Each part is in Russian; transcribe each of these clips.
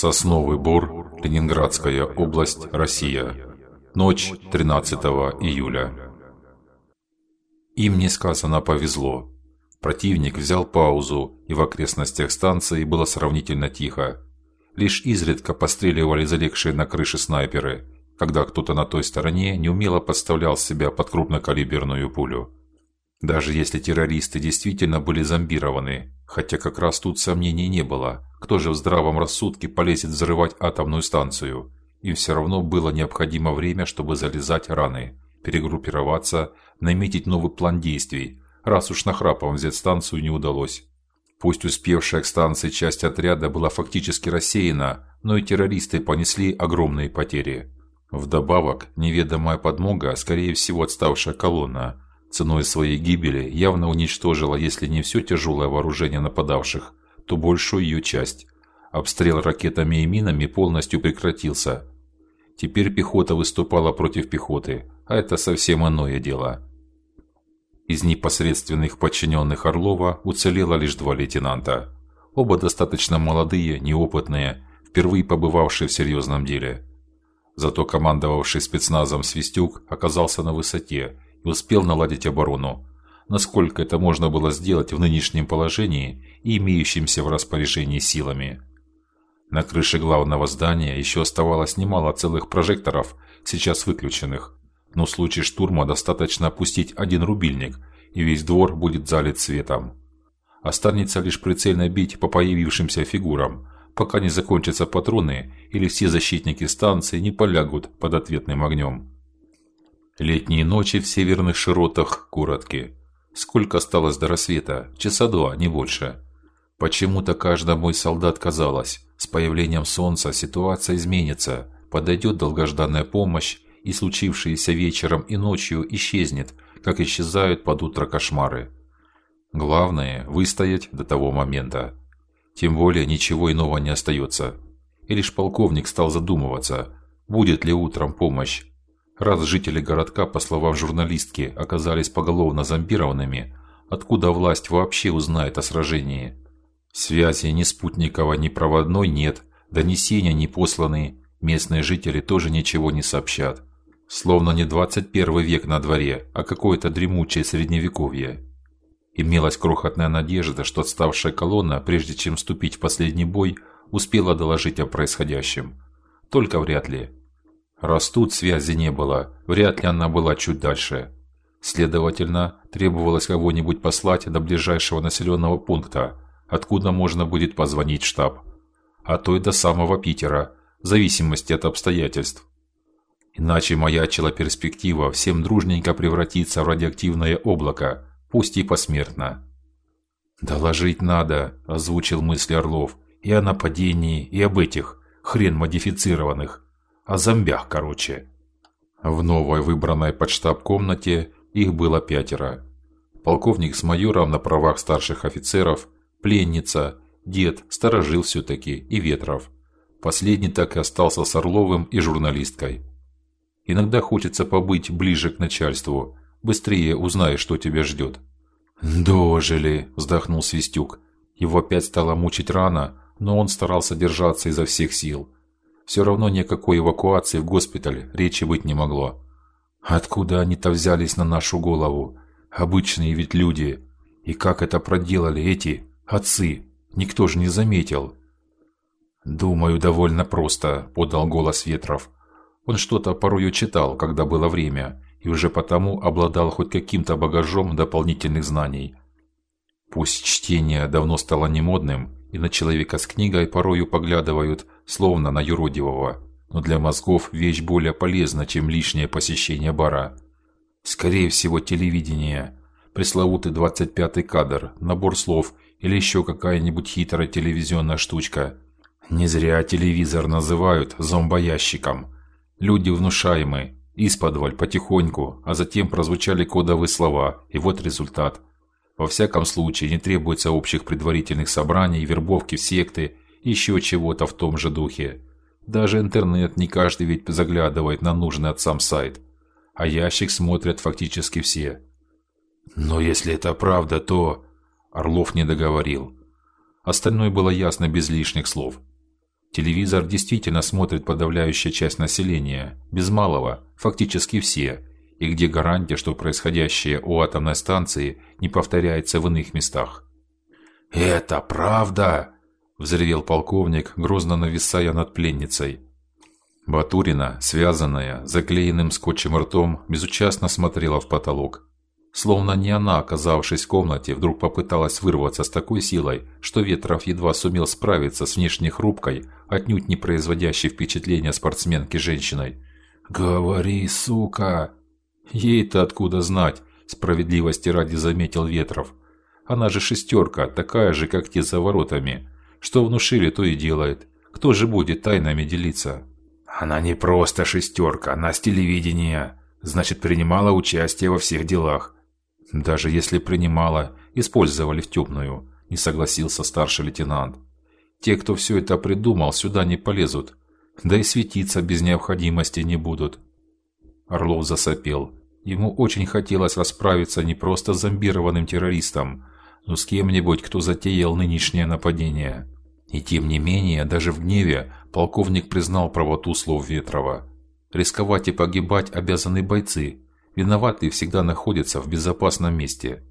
Сосновый Бор, Ленинградская область, Россия. Ночь 13 июля. Им несказанно повезло. Противник взял паузу, и в окрестностях станции было сравнительно тихо. Лишь изредка постреливали залегшие на крыше снайперы, когда кто-то на той стороне неумело подставлял себя под крупнокалиберную пулю. Даже если террористы действительно были зомбированы, хотя как раз тут сомнений не было, кто же в здравом рассудке полезет взрывать атомную станцию? Им все равно было необходимо время, чтобы залезать раны, перегруппироваться, наметить новый план действий, раз уж нахрапом взять станцию не удалось. Пусть успевшая к станции часть отряда была фактически рассеяна, но и террористы понесли огромные потери. Вдобавок, неведомая подмога, скорее всего отставшая колонна, ценой своей гибели явно уничтожила, если не все тяжелое вооружение нападавших, то большую ее часть. Обстрел ракетами и минами полностью прекратился. Теперь пехота выступала против пехоты, а это совсем иное дело. Из непосредственных подчиненных Орлова уцелело лишь два лейтенанта. Оба достаточно молодые, неопытные, впервые побывавшие в серьезном деле. Зато командовавший спецназом Свистюк оказался на высоте и успел наладить оборону. Насколько это можно было сделать в нынешнем положении и имеющимся в распоряжении силами. На крыше главного здания еще оставалось немало целых прожекторов, сейчас выключенных, но в случае штурма достаточно опустить один рубильник, и весь двор будет залит светом. Останется лишь прицельно бить по появившимся фигурам, пока не закончатся патроны или все защитники станции не полягут под ответным огнем. Летние ночи в северных широтах короткие. Сколько осталось до рассвета? Часа два, не больше. Почему-то каждому мой солдат казалось, с появлением солнца ситуация изменится, подойдет долгожданная помощь, и случившееся вечером и ночью исчезнет, как исчезают под утро кошмары. Главное выстоять до того момента. Тем более ничего иного не остается. И лишь полковник стал задумываться, будет ли утром помощь. Раз жители городка, по словам журналистки, оказались поголовно зомбированными, откуда власть вообще узнает о сражении? Связи ни спутниковой, ни проводной нет, донесения не посланы, местные жители тоже ничего не сообщат. Словно не 21 век на дворе, а какое-то дремучее средневековье. Имелась крохотная надежда, что отставшая колонна, прежде чем вступить в последний бой, успела доложить о происходящем. Только вряд ли. Раз тут связи не было, вряд ли она была чуть дальше. Следовательно, требовалось кого-нибудь послать до ближайшего населенного пункта, откуда можно будет позвонить в штаб, а то и до самого Питера, в зависимости от обстоятельств. Иначе маячила перспектива всем дружненько превратиться в радиоактивное облако, пусть и посмертно. Доложить надо, озвучил мысли Орлов, и о нападении, и об этих хрен модифицированных, о зомбях, короче. В новой выбранной под штаб комнате их было пятеро. Полковник с майором на правах старших офицеров, пленница, дед, сторожил все-таки и Ветров. Последний так и остался с Орловым и журналисткой. Иногда хочется побыть ближе к начальству, быстрее узнаешь, что тебя ждет. Дожили, вздохнул Свистюк. Его опять стало мучить рана, но он старался держаться изо всех сил. Все равно никакой эвакуации в госпиталь речи быть не могло. Откуда они-то взялись на нашу голову? Обычные ведь люди. И как это проделали эти отцы? Никто же не заметил. Думаю, довольно просто, подал голос Ветров. Он что-то порою читал, когда было время, и уже потому обладал хоть каким-то багажом дополнительных знаний. Пусть чтение давно стало немодным, и на человека с книгой порою поглядывают, словно на юродивого, но для мозгов вещь более полезна, чем лишнее посещение бара. Скорее всего, телевидение, пресловутый двадцать пятый кадр, набор слов или еще какая-нибудь хитрая телевизионная штучка. Не зря телевизор называют зомбоящиком. Люди внушаемые, исподволь, потихоньку, а затем прозвучали кодовые слова, и вот результат. Во всяком случае, не требуется общих предварительных собраний, вербовки в секты, еще чего-то в том же духе. Даже интернет не каждый ведь заглядывает на нужный отцам сайт, а ящик смотрят фактически все. Но если это правда, то Орлов не договорил. Остальное было ясно без лишних слов. Телевизор действительно смотрит подавляющая часть населения, без малого, фактически все, и где гарантия, что происходящее у атомной станции не повторяется в иных местах? Это правда, взревел полковник, грозно нависая над пленницей. Батурина, связанная, заклеенным скотчем ртом, безучастно смотрела в потолок. Словно не она, оказавшись в комнате, вдруг попыталась вырваться с такой силой, что Ветров едва сумел справиться с внешней хрупкой, отнюдь не производящей впечатления спортсменки женщиной. "Говори, сука!" Ей-то откуда знать? Справедливости ради заметил Ветров. Она же шестерка, такая же, как те за воротами. Что внушили, то и делает. Кто же будет тайнами делиться? Она не просто шестерка, она с телевидения. Значит, принимала участие во всех делах. Даже если принимала, использовали в темную, не согласился старший лейтенант. Те, кто все это придумал, сюда не полезут. Да и светиться без необходимости не будут. Орлов засопел. Ему очень хотелось расправиться не просто с зомбированным террористом, но с кем-нибудь, кто затеял нынешнее нападение. И тем не менее, даже в гневе полковник признал правоту слов Ветрова. Рисковать и погибать обязаны бойцы. Виноватые всегда находятся в безопасном месте.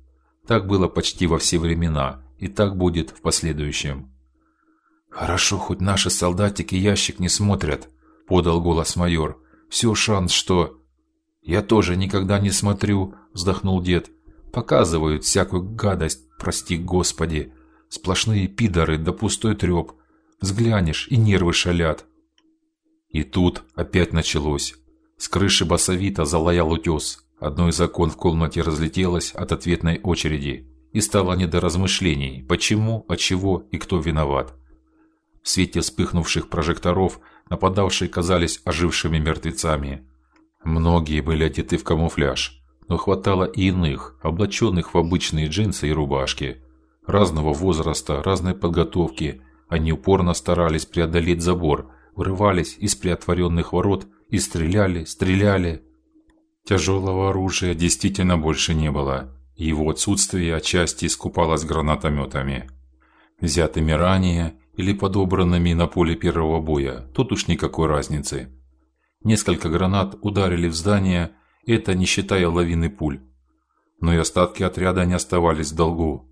Так было почти во все времена, и так будет в последующем. Хорошо, хоть наши солдатики ящик не смотрят, подал голос майор. Все шанс, что Я тоже никогда не смотрю, вздохнул дед. Показывают всякую гадость, прости Господи. Сплошные пидоры да пустой треп. Взглянешь и нервы шалят. И тут опять началось. С крыши басовито залаял утес. Одно из окон в комнате разлетелось от ответной очереди, и стало не до размышлений, почему, от чего и кто виноват. В свете вспыхнувших прожекторов нападавшие казались ожившими мертвецами. Многие были одеты в камуфляж, но хватало и иных, облаченных в обычные джинсы и рубашки, разного возраста, разной подготовки. Они упорно старались преодолеть забор, вырывались из приотворенных ворот и стреляли, стреляли. Тяжелого оружия действительно больше не было. Его отсутствие отчасти искупалось гранатометами, взятыми ранее или подобранными на поле первого боя. Тут уж никакой разницы. Несколько гранат ударили в здание, это не считая лавины пуль. Но и остатки отряда не оставались в долгу.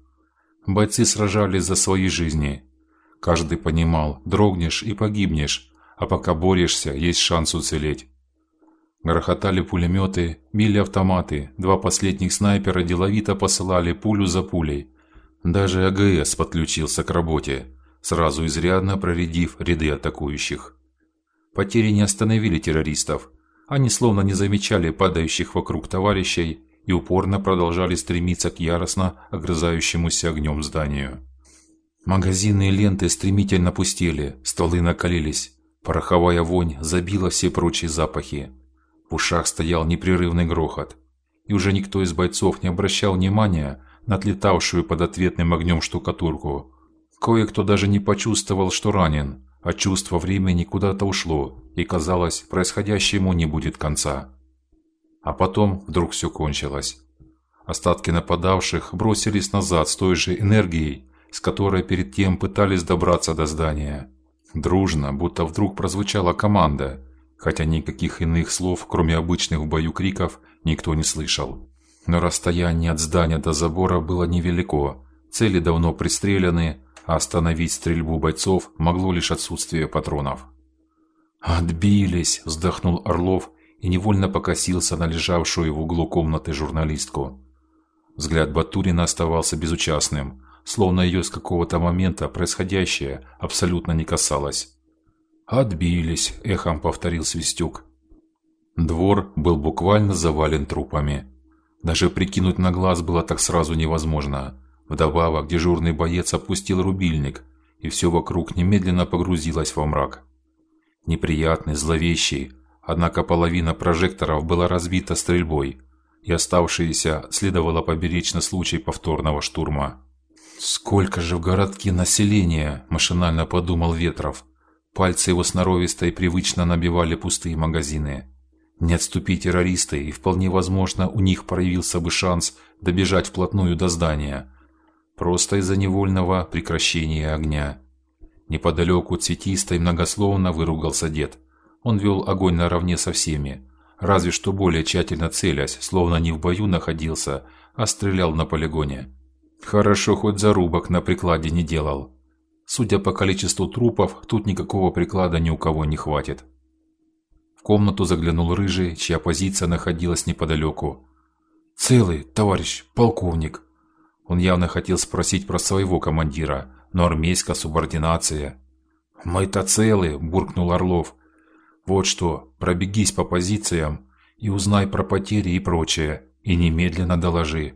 Бойцы сражались за свои жизни. Каждый понимал, дрогнешь и погибнешь, а пока борешься, есть шанс уцелеть. Грохотали пулеметы, били автоматы, два последних снайпера деловито посылали пулю за пулей. Даже АГС подключился к работе, сразу изрядно проредив ряды атакующих. Потери не остановили террористов. Они словно не замечали падающих вокруг товарищей и упорно продолжали стремиться к яростно огрызающемуся огнем зданию. Магазинные ленты стремительно пустели, стволы накалились, пороховая вонь забила все прочие запахи. В ушах стоял непрерывный грохот, и уже никто из бойцов не обращал внимания на отлетавшую под ответным огнем штукатурку. Кое-кто даже не почувствовал, что ранен, а чувство времени куда-то ушло, и казалось, происходящему не будет конца. А потом вдруг все кончилось. Остатки нападавших бросились назад с той же энергией, с которой перед тем пытались добраться до здания. Дружно, будто вдруг прозвучала команда, хотя никаких иных слов, кроме обычных в бою криков, никто не слышал. Но расстояние от здания до забора было невелико. Цели давно пристреляны, а остановить стрельбу бойцов могло лишь отсутствие патронов. Отбились, вздохнул Орлов и невольно покосился на лежавшую в углу комнаты журналистку. Взгляд Батурина оставался безучастным, словно ее с какого-то момента происходящее абсолютно не касалось. Отбились, эхом повторил Свистюк. Двор был буквально завален трупами. Даже прикинуть на глаз было так сразу невозможно. Вдобавок дежурный боец опустил рубильник, и все вокруг немедленно погрузилось во мрак. Неприятный, зловещий, Однако половина прожекторов была разбита стрельбой, и оставшиеся следовало поберечь на случай повторного штурма. Сколько же в городке населения, машинально подумал Ветров. Пальцы его сноровисто и привычно набивали пустые магазины. Не отступить террористы, и вполне возможно, у них проявился бы шанс добежать вплотную до здания, просто из-за невольного прекращения огня. Неподалеку цветисто и многословно выругался дед. Он вел огонь наравне со всеми, разве что более тщательно целясь, словно не в бою находился, а стрелял на полигоне. Хорошо хоть зарубок на прикладе не делал. Судя по количеству трупов, тут никакого приклада ни у кого не хватит. В комнату заглянул рыжий, чья позиция находилась неподалеку. Целый, товарищ полковник. Он явно хотел спросить про своего командира, но армейская субординация. Мы-то целы, буркнул Орлов. Вот что, пробегись по позициям и узнай про потери и прочее, и немедленно доложи.